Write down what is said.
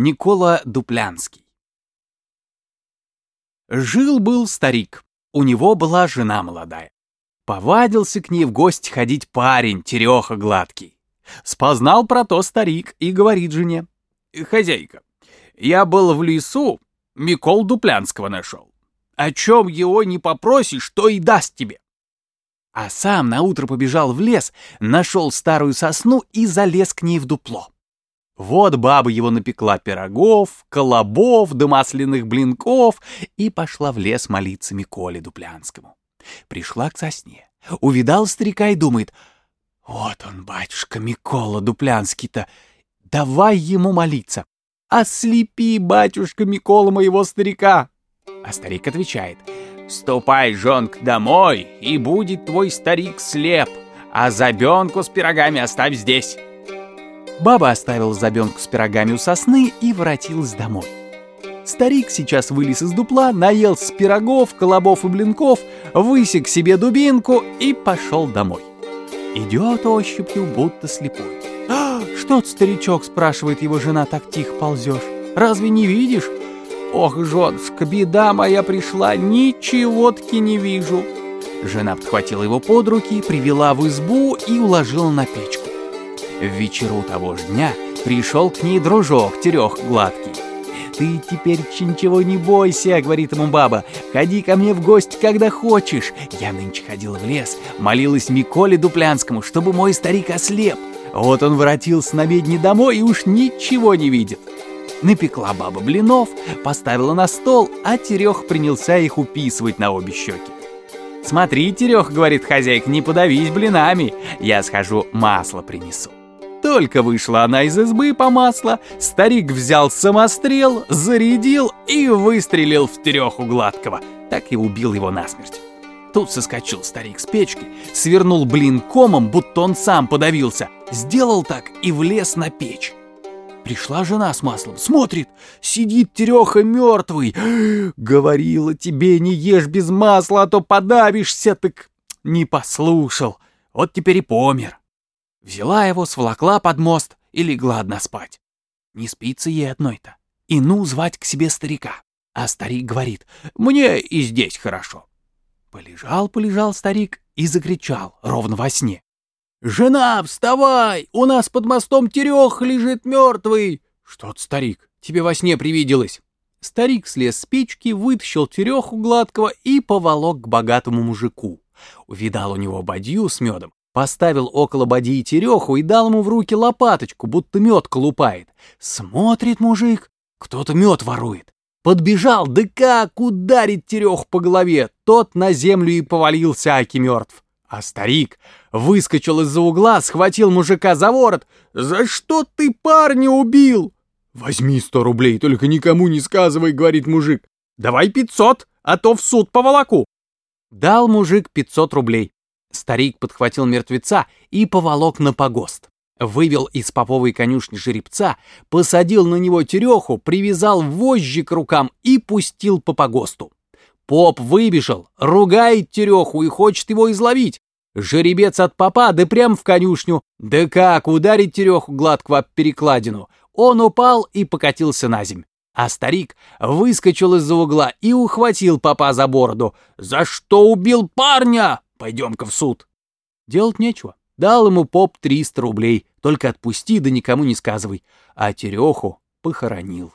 Никола Дуплянский. Жил-был старик. У него была жена молодая. Повадился к ней в гости ходить парень, тереха гладкий. Спознал про то старик и говорит жене. «Хозяйка, я был в лесу, Микол Дуплянского нашел. О чем его не попросишь, то и даст тебе. А сам наутро побежал в лес, нашел старую сосну и залез к ней в дупло. Вот баба его напекла пирогов, колобов да масляных блинков и пошла в лес молиться Миколе Дуплянскому. Пришла к сосне, увидал старика и думает, «Вот он, батюшка Микола Дуплянский-то, давай ему молиться. Ослепи, батюшка Микола, моего старика!» А старик отвечает, «Ступай, жонк, домой, и будет твой старик слеп, а забенку с пирогами оставь здесь». Баба оставила забенку с пирогами у сосны и воротилась домой. Старик сейчас вылез из дупла, наелся с пирогов, колобов и блинков, высек себе дубинку и пошел домой. Идет ощупью, будто слепой. «А, «Что ты, старичок?» — спрашивает его жена, так тихо ползешь. «Разве не видишь?» «Ох, женушка, беда моя пришла, ничего-таки не вижу». Жена подхватила его под руки, привела в избу и уложила на печку. В вечеру того же дня пришел к ней дружок Терех Гладкий. «Ты теперь ничего не бойся», — говорит ему баба. «Ходи ко мне в гости, когда хочешь. Я нынче ходила в лес, молилась Миколе Дуплянскому, чтобы мой старик ослеп. Вот он воротился на медне домой и уж ничего не видит». Напекла баба блинов, поставила на стол, а Терех принялся их уписывать на обе щеки. «Смотри, Терех, — говорит хозяйка, — не подавись блинами, я схожу масло принесу». Только вышла она из избы по маслу, старик взял самострел, зарядил и выстрелил в Тереху Гладкого. Так и убил его насмерть. Тут соскочил старик с печки, свернул блин комом, будто он сам подавился, сделал так и влез на печь. Пришла жена с маслом, смотрит, сидит Тереха мертвый. Говорила тебе, не ешь без масла, а то подавишься, так не послушал. Вот теперь и помер. Взяла его, сволокла под мост и легла одна спать. Не спится ей одной-то. И ну звать к себе старика. А старик говорит, мне и здесь хорошо. Полежал-полежал старик и закричал, ровно во сне. «Жена, вставай! У нас под мостом Терех лежит мертвый!» «Что-то, старик, тебе во сне привиделось!» Старик слез с печки, вытащил Тереху гладкого и поволок к богатому мужику. Увидал у него бадью с медом, Поставил около бадьи тереху и дал ему в руки лопаточку, будто мед колупает. Смотрит мужик, кто-то мед ворует. Подбежал, да как ударит терех по голове, тот на землю и повалился, аки мертв. А старик выскочил из-за угла, схватил мужика за ворот. «За что ты парня убил?» «Возьми сто рублей, только никому не сказывай», — говорит мужик. «Давай пятьсот, а то в суд поволоку». Дал мужик пятьсот рублей. Старик подхватил мертвеца и поволок на погост. Вывел из поповой конюшни жеребца, посадил на него тереху, привязал вожжи к рукам и пустил по погосту. Поп выбежал, ругает тереху и хочет его изловить. Жеребец от попа, да прям в конюшню. Да как ударить тереху гладко об перекладину. Он упал и покатился на земь. А старик выскочил из-за угла и ухватил попа за бороду. «За что убил парня?» Пойдем-ка в суд. Делать нечего. Дал ему поп 300 рублей. Только отпусти, да никому не сказывай. А Тереху похоронил.